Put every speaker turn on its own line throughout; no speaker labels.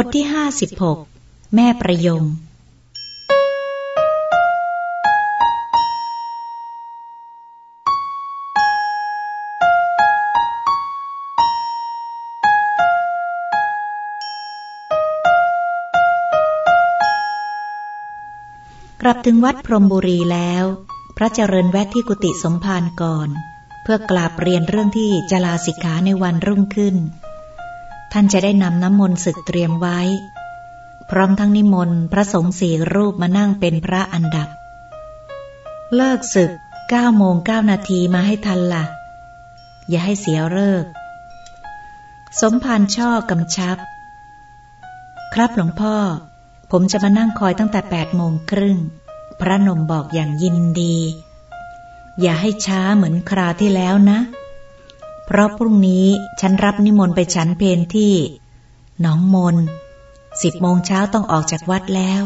บทที่ห้าสิบหกแม่ประยง กลับถึงวัดพรมบุรีแล้ว พระเจริญแวะที่กุฏิสมภารก่อน เพื่อกราบเรียนเรื่องที่จะลาสิกขาในวันรุ่งขึ้น ท่านจะได้นำน้ำมนต์ศึกเตรียมไว้ พร้อมทั้งนิมนต์พระสงฆ์สี่รูปมานั่งเป็นพระอันดับ เลิกศึกเก้าโมงเก้านาทีมาให้ทันละ่ะ อย่าให้เสียเลิก สมภารช่อกำชับ ครับหลวงพ่อ ผมจะมานั่งคอยตั้งแต่แปดโมงครึ่ง พระนมบอกอย่างยินดี อย่าให้ช้าเหมือนคราที่แล้วนะ เพราะพรุ่งนี้ฉันรับนิมนต์ไปฉันเพนที่หนองมนสิบโมงเช้าต้องออกจากวัดแล้ว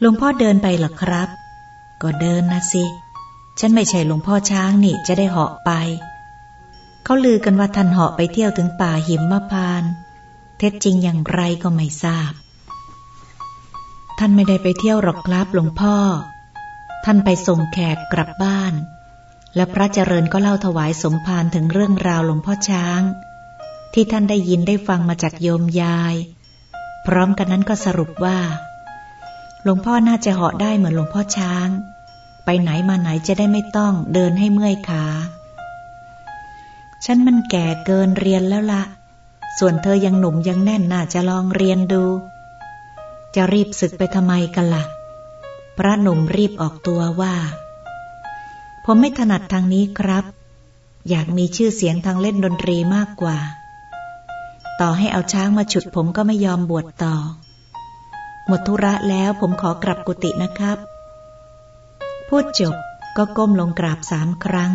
หลวงพ่อเดินไปหรอครับ ก็เดินนะสิ ฉันไม่ใช่หลวงพ่อช้างนี่จะได้เหาะไป เขาลือกันว่าท่านเหาะไปเที่ยวถึงป่าหิมมะพาน เท็จจริงอย่างไรก็ไม่ทราบ ท่านไม่ได้ไปเที่ยวหรอกครับหลวงพ่อ ท่านไปส่งแขกกลับบ้าน และพระเจริญก็เล่าถวายสมภารถึงเรื่องราวหลวงพ่อช้าง ที่ท่านได้ยินได้ฟังมาจากโยมยาย พร้อมกันนั้นก็สรุปว่า หลวงพ่อน่าจะเหาะได้เหมือนหลวงพ่อช้าง ไปไหนมาไหนจะได้ไม่ต้องเดินให้เมื่อยขาฉันมันแก่เกินเรียนแล้วละ ส่วนเธอยังหนุ่มยังแน่นน่าจะลองเรียนดู จะรีบศึกไปทำไมกันละ่ะ พระหนุ่มรีบออกตัวว่า ผมไม่ถนัดทางนี้ครับ อยากมีชื่อเสียงทางเล่นดนตรีมากกว่า ต่อให้เอาช้างมาฉุดผมก็ไม่ยอมบวชต่อ หมดธุระแล้วผมขอกลับกุฏินะครับ พูดจบก็ก้มลงกราบสามครั้ง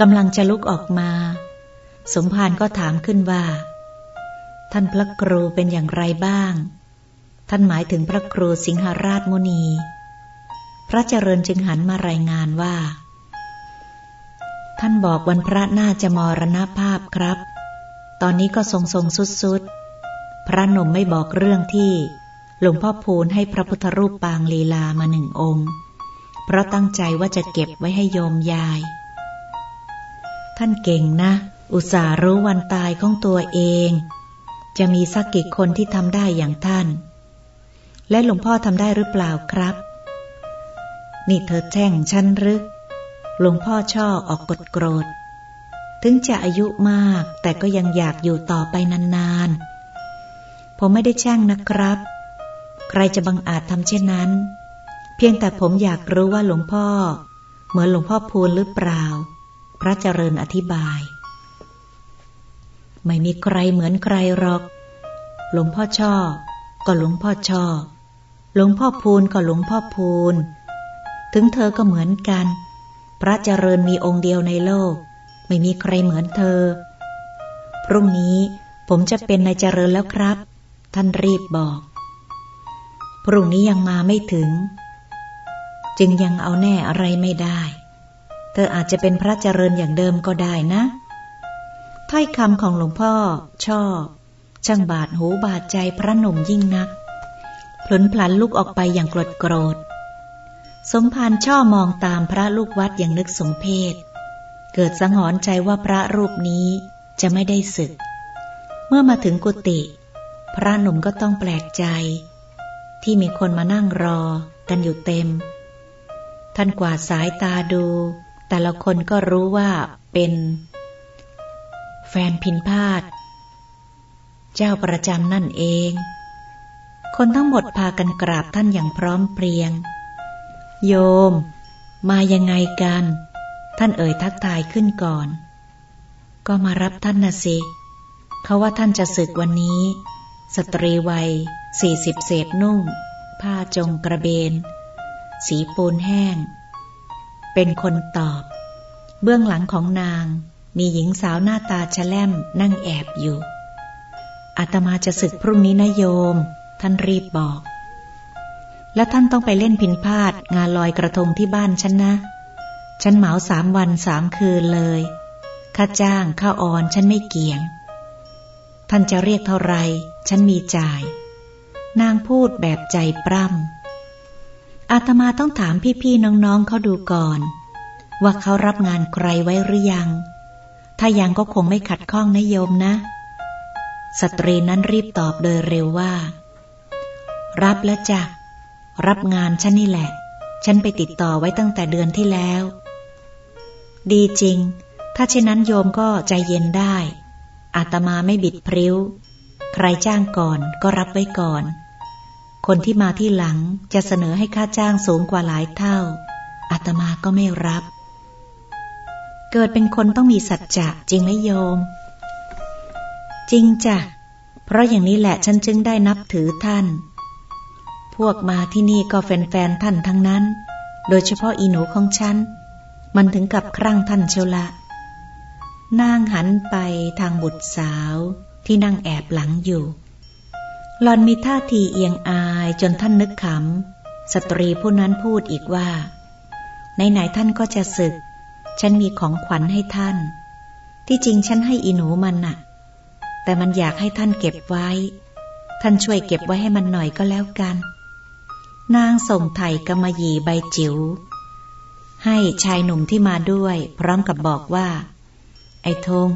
กำลังจะลุกออกมา สมภารก็ถามขึ้นว่า ท่านพระครูเป็นอย่างไรบ้าง ท่านหมายถึงพระครูสิงหราชมุนี ระเจริญจึงหันมารายงานว่า ท่านบอกวันพระน่าจะมรณภาพครับ ตอนนี้ก็ทรงทรงสุดสุดพระนมไม่บอกเรื่องที่หลวงพ่อพูนให้พระพุทธรูปปางลีลามาหนึ่งองค์ เพราะตั้งใจว่าจะเก็บไว้ให้โยมยาย ท่านเก่งนะ อุตส่าห์รู้วันตายของตัวเอง จะมีสักกี่คนที่ทำได้อย่างท่าน และหลวงพ่อทำได้หรือเปล่าครับ นี่เธอแช่งฉันหรือหลวงพ่อช่อออกกดโกรธ ถึงจะอายุมากแต่ก็ยังอยากอยู่ต่อไปนานๆ ผมไม่ได้แช่งนะครับ ใครจะบังอาจทำเช่นนั้น เพียงแต่ผมอยากรู้ว่าหลวงพ่อ เหมือนหลวงพ่อพูนหรือเปล่า พระเจริญอธิบาย ไม่มีใครเหมือนใครหรอก หลวงพ่อช่อ ก็หลวงพ่อช่อ หลวงพ่อพูนก็หลวงพ่อพูน ถึงเธอก็เหมือนกัน พระเจริญมีองค์เดียวในโลก ไม่มีใครเหมือนเธอ พรุ่งนี้ผมจะเป็นนายเจริญแล้วครับ ท่านรีบบอก พรุ่งนี้ยังมาไม่ถึง จึงยังเอาแน่อะไรไม่ได้ เธออาจจะเป็นพระเจริญอย่างเดิมก็ได้นะถ้อยคำของหลวงพ่อ ชอบช่างบาดหูบาดใจพระหนุ่มยิ่งนักผลพลันลุกออกไปอย่างโกรธโกรธ สมภารช่อมองตามพระลูกวัดอย่างนึกสมเพศ เกิดสังหรณ์ใจว่าพระรูปนี้จะไม่ได้ศึก เมื่อมาถึงกุฏิพระหนุ่มก็ต้องแปลกใจ ที่มีคนมานั่งรอกันอยู่เต็ม ท่านกวาดสายตาดู แต่ละคนก็รู้ว่าเป็น แฟนพินพาดเจ้าประจำนั่นเอง คนทั้งหมดพากันกราบท่านอย่างพร้อมเพรียง โยม มายังไงกัน ท่านเอ่ยทักทายขึ้นก่อน ก็มารับท่านนะสิ เขาว่าท่านจะศึกวันนี้ สตรีวัยสี่สิบเศษนุ่ง ผ้าจงกระเบน สีปูนแห้ง เป็นคนตอบ เบื้องหลังของนางมีหญิงสาวหน้าตาชะแลมนั่งแอบอยู่อาตมาจะศึกพรุ่งนี้นะโยม ท่านรีบบอก แล้วท่านต้องไปเล่นพินพาดงานลอยกระทงที่บ้านฉันนะ ฉันเหมาสามวันสามคืนเลย ค่าจ้างค่าออนฉันไม่เกี่ยง ท่านจะเรียกเท่าไร ฉันมีจ่าย นางพูดแบบใจปร้ำอาตมาต้องถามพี่ๆน้องๆเขาดูก่อน ว่าเขารับงานใครไว้หรือยัง ถ้ายังก็คงไม่ขัดข้องนะโยมนะ สตรีนั้นรีบตอบโดยเร็วว่า รับแล้วจ้ะ รับงานฉันนี่แหละ ฉันไปติดต่อไว้ตั้งแต่เดือนที่แล้ว ดีจริง ถ้าเช่นนั้นโยมก็ใจเย็นได้ อาตมาไม่บิดพริ้ว ใครจ้างก่อนก็รับไว้ก่อน คนที่มาที่หลังจะเสนอให้ค่าจ้างสูงกว่าหลายเท่า อาตมาก็ไม่รับ เกิดเป็นคนต้องมีสัจจะจริงไหมโยม จริงจ้ะ เพราะอย่างนี้แหละฉันจึงได้นับถือท่าน วกมาที่นี่ก็แฟนๆท่านทั้งนั้น โดยเฉพาะอีหนูของฉัน มันถึงกับครั่งท่านเชียวละนางหันไปทางบุตรสาวที่นั่งแอบหลังอยู่หลอนมีท่าทีเอียงอายจนท่านนึกขำ สตรีผู้นั้นพูดอีกว่า ไหนๆท่านก็จะศึก ฉันมีของขวัญให้ท่าน ที่จริงฉันให้อีหนูมันน่ะ แต่มันอยากให้ท่านเก็บไว้ ท่านช่วยเก็บไว้ให้มันหน่อยก็แล้วกัน นางส่งไถ่กำมะหยี่ใบจิ๋วให้ชายหนุ่มที่มาด้วย พร้อมกับบอกว่า ไอ้ธง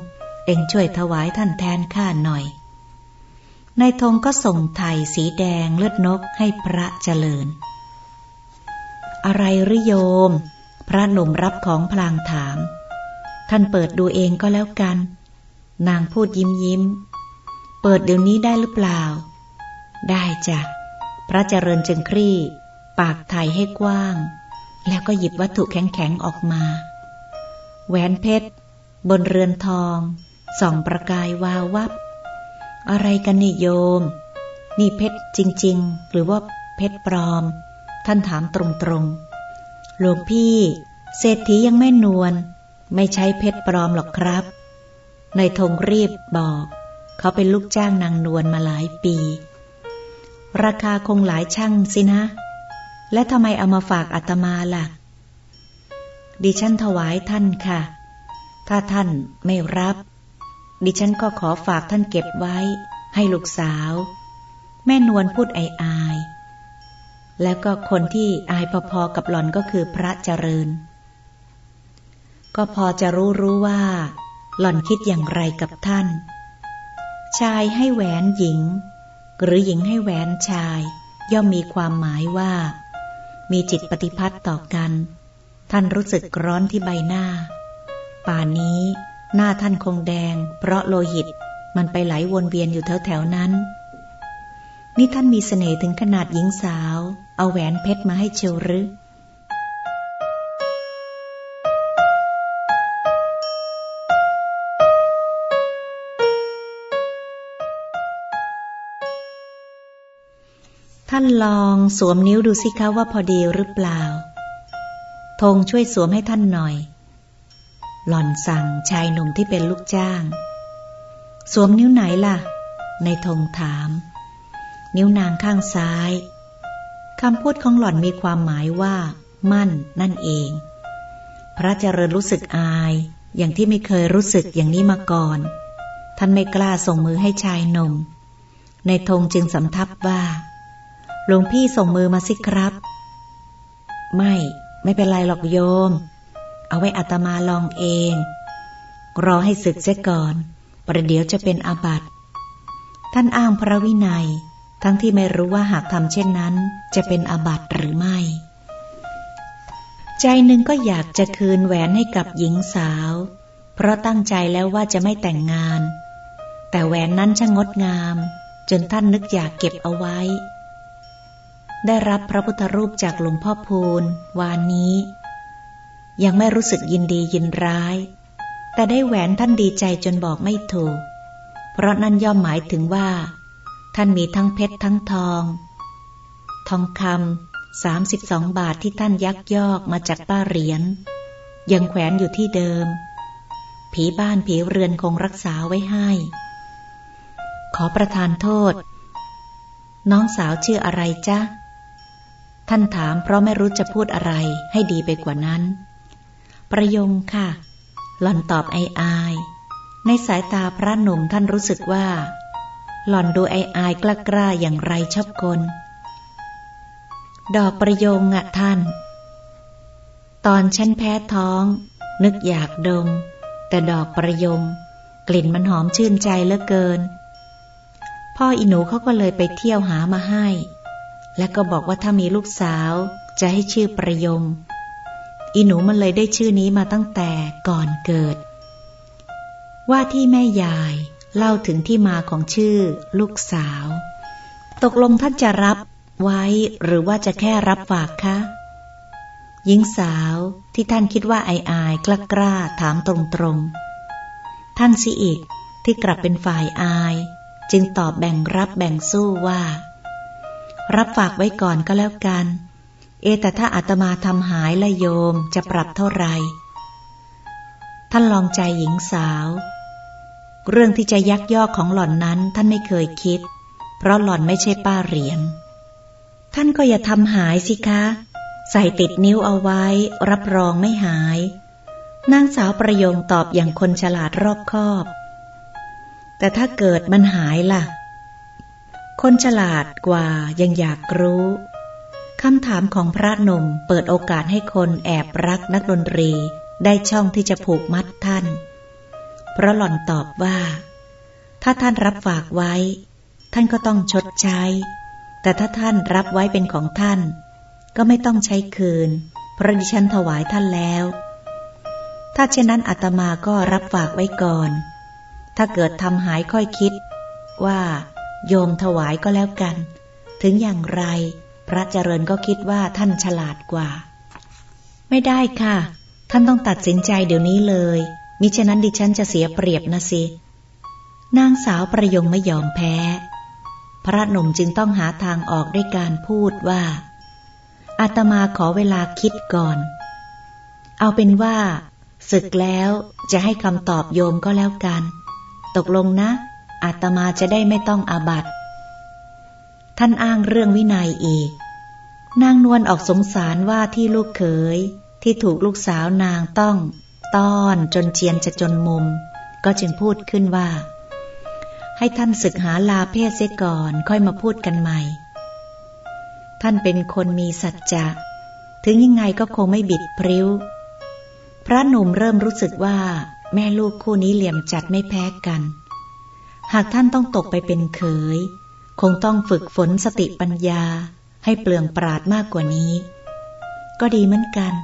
เอ็งช่วยถวายท่านแทนข้าหน่อยนายธงก็ส่งไถ่สีแดงเลือดนกให้พระเจริญ อะไรหรือโยม พระหนุ่มรับของพลางถาม ท่านเปิดดูเองก็แล้วกัน นางพูดยิ้มยิ้ม เปิดเดี๋ยวนี้ได้หรือเปล่า ได้จ้ะ พระเจริญจึงคลี่ ปากไถ่ให้กว้าง แล้วก็หยิบวัตถุแข็งๆออกมา แหวนเพชร บนเรือนทอง ส่องประกายวาววับ อะไรกันนี่โยม นี่เพชรจริง ๆ หรือว่าเพชรปลอม ท่านถามตรงๆหลวงพี่ เศรษฐียังไม่นวลไม่ใช้เพชรปลอมหรอกครับ ในธงรีบบอก เขาเป็นลูกจ้างนางนวลมาหลายปี ราคาคงหลายช่างสินะ และทำไมเอามาฝากอาตมาล่ะ ดิฉันถวายท่านค่ะ ถ้าท่านไม่รับ ดิฉันก็ขอฝากท่านเก็บไว้ ให้ลูกสาว แม่นวลพูดอายอายแล้วก็คนที่อายพอๆกับหล่อนก็คือพระเจริญ ก็พอจะรู้รู้ว่า หล่อนคิดอย่างไรกับท่าน ชายให้แหวนหญิง หรือหญิงให้แหวนชาย ย่อมมีความหมายว่า มีจิตปฏิพัติต่อกัน ท่านรู้สึกร้อนที่ใบหน้า ป่านนี้ หน้าท่านคงแดง เพราะโลหิตมันไปไหลวนเวียนอยู่แถวแถวนั้น นี่ท่านมีเสน่ห์ถึงขนาดหญิงสาว เอาแหวนเพชรมาให้เชียวหรือ ท่านลองสวมนิ้วดูสิคะว่าพอดีหรือเปล่า ธงช่วยสวมให้ท่านหน่อย หล่อนสั่งชายหนุ่มที่เป็นลูกจ้าง สวมนิ้วไหนล่ะ ในธงถาม นิ้วนางข้างซ้ายคำพูดของหล่อนมีความหมายว่า มั่นนั่นเอง พระเจริญรู้สึกอาย อย่างที่ไม่เคยรู้สึกอย่างนี้มาก่อน ท่านไม่กล้าส่งมือให้ชายหนุ่ม ในธงจึงสำทับว่า หลวงพี่ส่งมือมาสิครับ ไม่ ไม่เป็นไรหรอกโยม เอาไว้อัตมาลองเอง รอให้ศึกเสียก่อน ประเดี๋ยวจะเป็นอาบัติ ท่านอ้างพระวินัย ทั้งที่ไม่รู้ว่าหากทำเช่นนั้น จะเป็นอาบัติหรือไม่ ใจหนึ่งก็อยากจะคืนแหวนให้กับหญิงสาว เพราะตั้งใจแล้วว่าจะไม่แต่งงาน แต่แหวนนั้นช่างงดงาม จนท่านนึกอยากเก็บเอาไว้ ได้รับพระพุทธรูปจากหลวงพ่อพูนวานนี้ ยังไม่รู้สึกยินดียินร้าย แต่ได้แหวนท่านดีใจจนบอกไม่ถูก เพราะนั่นย่อมหมายถึงว่า ท่านมีทั้งเพชรทั้งทอง ทองคำสามสิบสองบาทที่ท่านยักยอกมาจากป้าเหรียญยังแขวนอยู่ที่เดิม ผีบ้านผีเรือนคงรักษาไว้ให้ ขอประทานโทษ น้องสาวชื่ออะไรจ๊ะ ท่านถามเพราะไม่รู้จะพูดอะไรให้ดีไปกว่านั้น ประยงค่ะ หล่อนตอบไออายในสายตาพระหนุ่มท่านรู้สึกว่า หล่อนดูไออายกล้ากล้าอย่างไรชอบกล ดอกประยงอะท่าน ตอนฉันแพ้ท้อง นึกอยากดม แต่ดอกประยง กลิ่นมันหอมชื่นใจเหลือเกิน พ่ออีหนูเขาก็เลยไปเที่ยวหามาให้ และก็บอกว่าถ้ามีลูกสาวจะให้ชื่อประยง อีหนูมันเลยได้ชื่อนี้มาตั้งแต่ก่อนเกิด ว่าที่แม่ยายเล่าถึงที่มาของชื่อลูกสาว ตกลงท่านจะรับไว้หรือว่าจะแค่รับฝากคะหญิงสาวที่ท่านคิดว่าอายอายกล้ากล้าถามตรงๆ ท่านสิอีกที่กลับเป็นฝ่ายอาย จึงตอบแบ่งรับแบ่งสู้ว่า รับฝากไว้ก่อนก็แล้วกัน เอแต่ถ้าอาตมาทำหายละโยมจะปรับเท่าไหร่ท่านลองใจหญิงสาว เรื่องที่จะยักยอกของหล่อนนั้นท่านไม่เคยคิด เพราะหล่อนไม่ใช่ป้าเหรียญท่านก็อย่าทำหายสิคะ ใส่ติดนิ้วเอาไว้ รับรองไม่หาย นางสาวประโยงตอบอย่างคนฉลาดรอบคอบ แต่ถ้าเกิดมันหายล่ะ คนฉลาดกว่ายังอยากรู้ คำถามของพระนมเปิดโอกาสให้คนแอบรักนักดนตรีได้ช่องที่จะผูกมัดท่าน เพราะหล่อนตอบว่า ถ้าท่านรับฝากไว้ ท่านก็ต้องชดใช้ แต่ถ้าท่านรับไว้เป็นของท่าน ก็ไม่ต้องใช้คืน เพราะดิฉันถวายท่านแล้ว ถ้าเช่นนั้นอาตมาก็รับฝากไว้ก่อน ถ้าเกิดทำหายค่อยคิดว่า โยมถวายก็แล้วกัน ถึงอย่างไร พระเจริญก็คิดว่าท่านฉลาดกว่า ไม่ได้ค่ะ ท่านต้องตัดสินใจเดี๋ยวนี้เลย มิฉะนั้นดิฉันจะเสียเปรียบนะสิ นางสาวประยงไม่ยอมแพ้ พระหนุ่มจึงต้องหาทางออกด้วยการพูดว่า อาตมาขอเวลาคิดก่อน เอาเป็นว่าศึกแล้วจะให้คำตอบโยมก็แล้วกัน ตกลงนะ อาตมาจะได้ไม่ต้องอาบัตท่านอ้างเรื่องวินัยอีก นางนวลออกสงสารว่าที่ลูกเขยที่ถูกลูกสาวนางต้อง ต้อนจนเจียนจะจนมุม ก็จึงพูดขึ้นว่า ให้ท่านศึกหาลาเพศเสียก่อนค่อยมาพูดกันใหม่ ท่านเป็นคนมีสัจจะถึงยังไงก็คงไม่บิดพริ้ว พระหนุ่มเริ่มรู้สึกว่าแม่ลูกคู่นี้เหลี่ยมจัดไม่แพ้กัน หากท่านต้องตกไปเป็นเขย คงต้องฝึกฝนสติปัญญา ให้เปลืองปราดมากกว่านี้ ก็ดีเหมือนกัน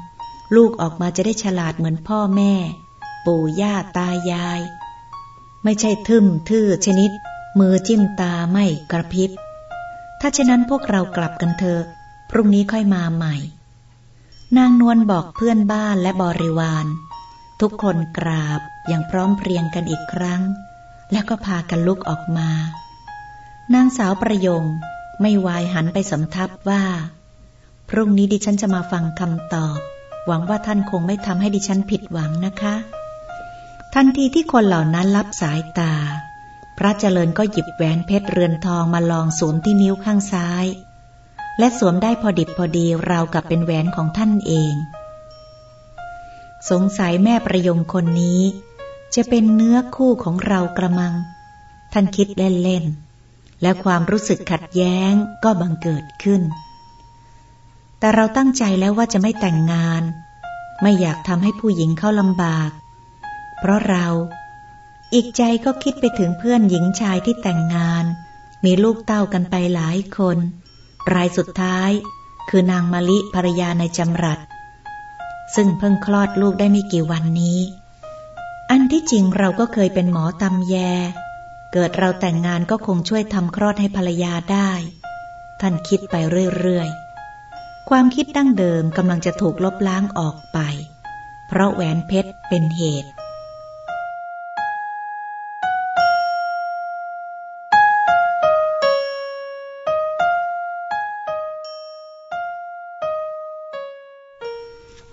ลูกออกมาจะได้ฉลาดเหมือนพ่อแม่ ปู่ย่าตายาย ไม่ใช่ทึมทื่อชนิด มือจิ้มตาไม่กระพริบ ถ้าเช่นนั้นพวกเรากลับกันเถอะ พรุ่งนี้ค่อยมาใหม่ นางนวลบอกเพื่อนบ้านและบริวาร ทุกคนกราบอย่างพร้อมเพรียงกันอีกครั้ง แล้วก็พากันลุกออกมา นางสาวประยงไม่วายหันไปสำทับว่า พรุ่งนี้ดิฉันจะมาฟังคำตอบ หวังว่าท่านคงไม่ทำให้ดิฉันผิดหวังนะคะ ทันทีที่คนเหล่านั้นรับสายตา พระเจริญก็หยิบแหวนเพชรเรือนทองมาลองสวมที่นิ้วข้างซ้าย และสวมได้พอดิบพอดีราวกับเป็นแหวนของท่านเอง สงสัยแม่ประยงคนนี้ จะเป็นเนื้อคู่ของเรากระมัง ท่านคิดเล่นๆ และความรู้สึกขัดแย้งก็บังเกิดขึ้น แต่เราตั้งใจแล้วว่าจะไม่แต่งงาน ไม่อยากทำให้ผู้หญิงเข้าลำบาก เพราะเราอีกใจก็คิดไปถึงเพื่อนหญิงชายที่แต่งงาน มีลูกเต้ากันไปหลายคน รายสุดท้ายคือนางมะลิภรรยาในจำรัด ซึ่งเพิ่งคลอดลูกได้ไม่กี่วันนี้ อันที่จริงเราก็เคยเป็นหมอตำแย เกิดเราแต่งงานก็คงช่วยทำคลอดให้ภรรยาได้ ท่านคิดไปเรื่อยๆ ความคิดดั้งเดิมกำลังจะถูกลบล้างออกไป เพราะแหวนเพชรเป็นเหตุ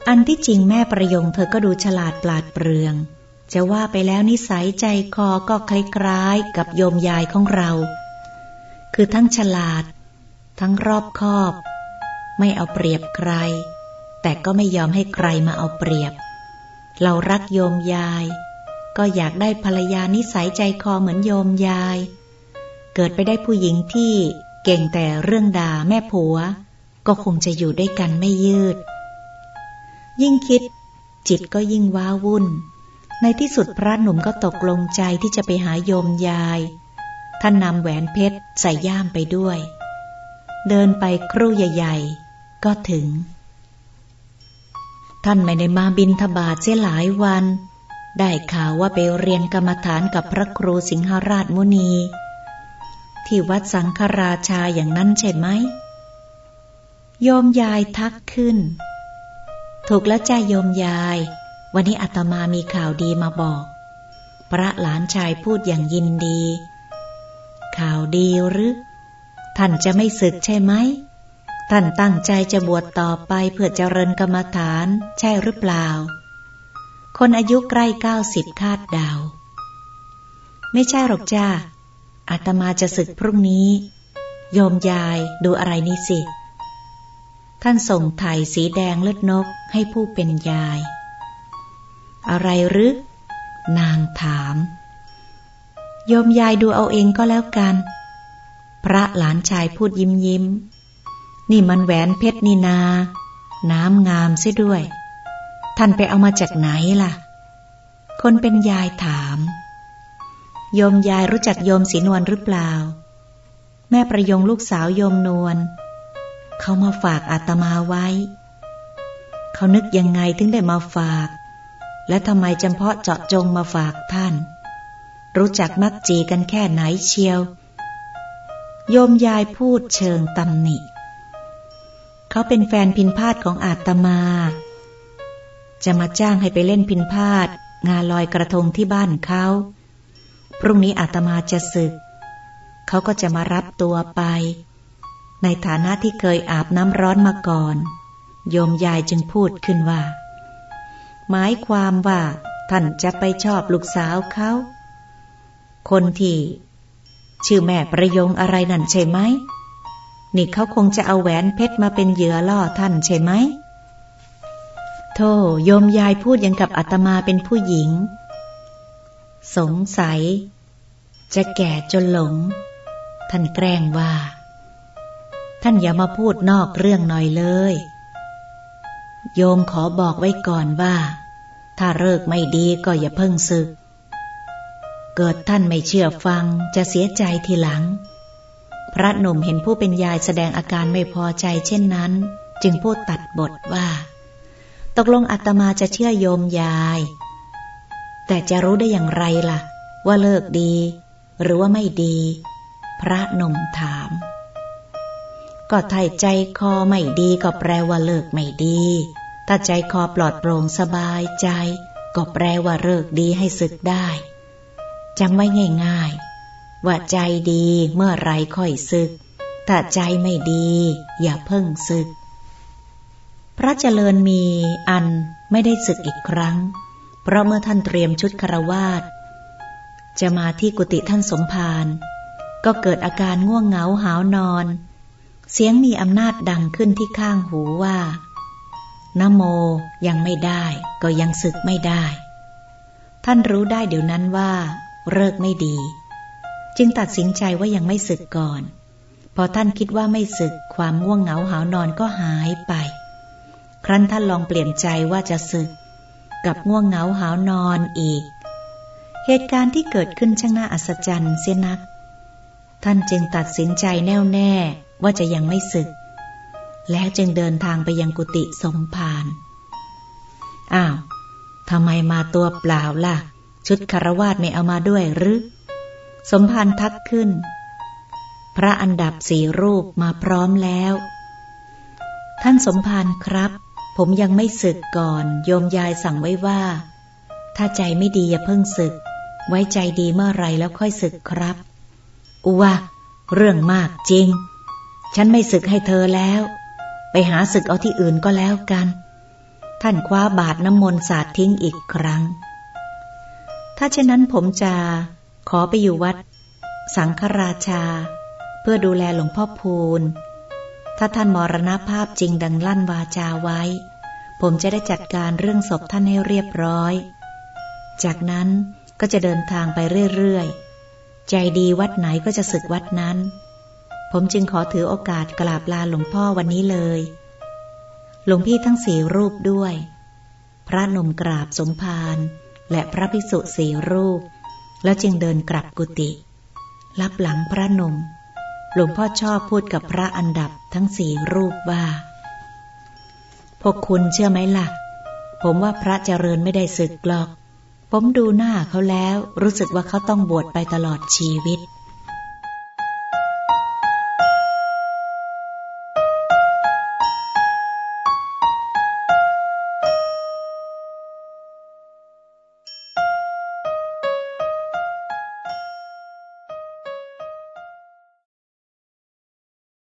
อันที่จริงแม่ประยงเธอก็ดูฉลาดปราดเปรื่อง จะว่าไปแล้วนิสัยใจคอก็คล้ายๆกับโยมยายของเรา คือทั้งฉลาด ทั้งรอบคอบ ไม่เอาเปรียบใคร แต่ก็ไม่ยอมให้ใครมาเอาเปรียบ เรารักโยมยาย ก็อยากได้ภรรยานิสัยใจคอเหมือนโยมยาย เกิดไปได้ผู้หญิงที่เก่งแต่เรื่องด่าแม่ผัว ก็คงจะอยู่ด้วยกันไม่ยืด ยิ่งคิดจิตก็ยิ่งว้าวุ่น ในที่สุดพระหนุ่มก็ตกลงใจที่จะไปหาโยมยาย ท่านนำแหวนเพชรใส่ย่ามไปด้วย เดินไปครู่ใหญ่ ๆ ก็ถึง ท่านไม่ได้มาบินทบาทเสียหลายวัน ได้ข่าวว่าไปเรียนกรรมฐานกับพระครูสิงหราชมุนี ที่วัดสังฆราชาอย่างนั้นใช่ไหม โยมยายทักขึ้น ถูกแล้วจ้าโยมยาย วันนี้อาตมามีข่าวดีมาบอก พระหลานชายพูดอย่างยินดี ข่าวดีหรือ ท่านจะไม่ศึกใช่ไหม ท่านตั้งใจจะบวชต่อไปเพื่อเจริญกรรมฐานใช่หรือเปล่า คนอายุใกล้เก้าสิบคาดเดา ไม่ใช่หรอกจ้าอาตมาจะศึกพรุ่งนี้ โยมยายดูอะไรนี่สิ ท่านส่งไถ่สีแดงเลือดนกให้ผู้เป็นยาย อะไรหรือนางถาม โยมยายดูเอาเองก็แล้วกัน พระหลานชายพูดยิ้มยิ้ม นี่มันแหวนเพชรนีนา น้ำงามเสียด้วย ท่านไปเอามาจากไหนล่ะ คนเป็นยายถาม โยมยายรู้จักโยมสีนวลหรือเปล่า แม่ประยงลูกสาวโยมนวลเขามาฝากอาตมาไว้ เขานึกยังไงถึงได้มาฝาก และทำไมจำเพาะเจาะจงมาฝากท่าน รู้จักมักจีกันแค่ไหนเชียว โยมยายพูดเชิงตำหนิ เขาเป็นแฟนพินพาดของอาตมา จะมาจ้างให้ไปเล่นพินพาดงานลอยกระทงที่บ้านเขา พรุ่งนี้อาตมาจะศึก เขาก็จะมารับตัวไป ในฐานะที่เคยอาบน้ำร้อนมาก่อน โยมยายจึงพูดขึ้นว่า หมายความว่า ท่านจะไปชอบลูกสาวเขา คนที่ ชื่อแม่ประยงอะไรนั่นใช่ไหม นี่เขาคงจะเอาแหวนเพชรมาเป็นเหยื่อล่อท่านใช่ไหมโธ่โยมยายพูดยังกับอาตมาเป็นผู้หญิง สงสัย จะแก่จนหลง ท่านแกล้งว่า ท่านอย่ามาพูดนอกเรื่องหน่อยเลย โยมขอบอกไว้ก่อนว่า ถ้าเลิกไม่ดีก็อย่าเพิ่งศึก เกิดท่านไม่เชื่อฟังจะเสียใจทีหลัง พระหนุ่มเห็นผู้เป็นยายแสดงอาการไม่พอใจเช่นนั้น จึงพูดตัดบทว่า ตกลงอาตมาจะเชื่อโยมยาย แต่จะรู้ได้อย่างไรล่ะ ว่าเลิกดี หรือว่าไม่ดี พระหนุ่มถามก็ถ้าใจคอไม่ดีก็แปลว่าเลิกไม่ดี ถ้าใจคอปลอดโปร่งสบายใจ ก็แปลว่าเลิกดีให้ศึกได้จำไว้ง่าย ๆ ว่าใจดีเมื่อไรค่อยศึก ถ้าใจไม่ดี อย่าเพิ่งศึก พระเจริญมีอันไม่ได้ศึกอีกครั้ง เพราะเมื่อท่านเตรียมชุดคารวาสจะมาที่กุฏิท่านสมภารก็เกิดอาการง่วงเหงาหาวนอน เสียงมีอำนาจดังขึ้นที่ข้างหูว่า นโมยังไม่ได้ก็ยังศึกไม่ได้ ท่านรู้ได้เดี๋ยวนั้นว่าเลิกไม่ดี จึงตัดสินใจว่ายังไม่ศึกก่อน พอท่านคิดว่าไม่ศึกความง่วงเหงาหานอนก็หายไป ครั้นท่านลองเปลี่ยนใจว่าจะศึก กับง่วงเหงาหานอนอีก เหตุการณ์ที่เกิดขึ้นช่างน่าอัศจรรย์เสียนัก ท่านจึงตัดสินใจแน่วแน่ว่าจะยังไม่ศึก แล้วจึงเดินทางไปยังกุฏิสมภาร อ้าวทำไมมาตัวเปล่าล่ะ ชุดคารวาสไม่เอามาด้วยหรือ สมภารทักขึ้น พระอันดับสี่รูปมาพร้อมแล้ว ท่านสมภารครับ ผมยังไม่ศึกก่อน โยมยายสั่งไว้ว่า ถ้าใจไม่ดีอย่าเพิ่งศึก ไว้ใจดีเมื่อไรแล้วค่อยศึกครับ อุวะเรื่องมากจริง ฉันไม่ศึกให้เธอแล้ว ไปหาศึกเอาที่อื่นก็แล้วกัน ท่านคว้าบาทน้ำมนต์สาดทิ้งอีกครั้ง ถ้าเช่นนั้นผมจะขอไปอยู่วัด สังฆราชา เพื่อดูแลหลวงพ่อพูน ถ้าท่านมรณภาพจริงดังลั่นวาจาไว้ ผมจะได้จัดการเรื่องศพท่านให้เรียบร้อย จากนั้นก็จะเดินทางไปเรื่อยๆ ใจดีวัดไหนก็จะศึกวัดนั้น ผมจึงขอถือโอกาสกราบลาหลวงพ่อวันนี้เลย หลวงพี่ทั้งสี่รูปด้วย พระนมกราบสมภารและพระภิกษุสี่รูป แล้วจึงเดินกลับกุฏิรับหลังพระนม หลวงพ่อชอบพูดกับพระอันดับทั้งสี่รูปว่า พวกคุณเชื่อไหมละ่ะ ผมว่าพระเจริญไม่ได้ศึกหรอก ผมดูหน้าเขาแล้วรู้สึกว่าเขาต้องบวชไปตลอดชีวิต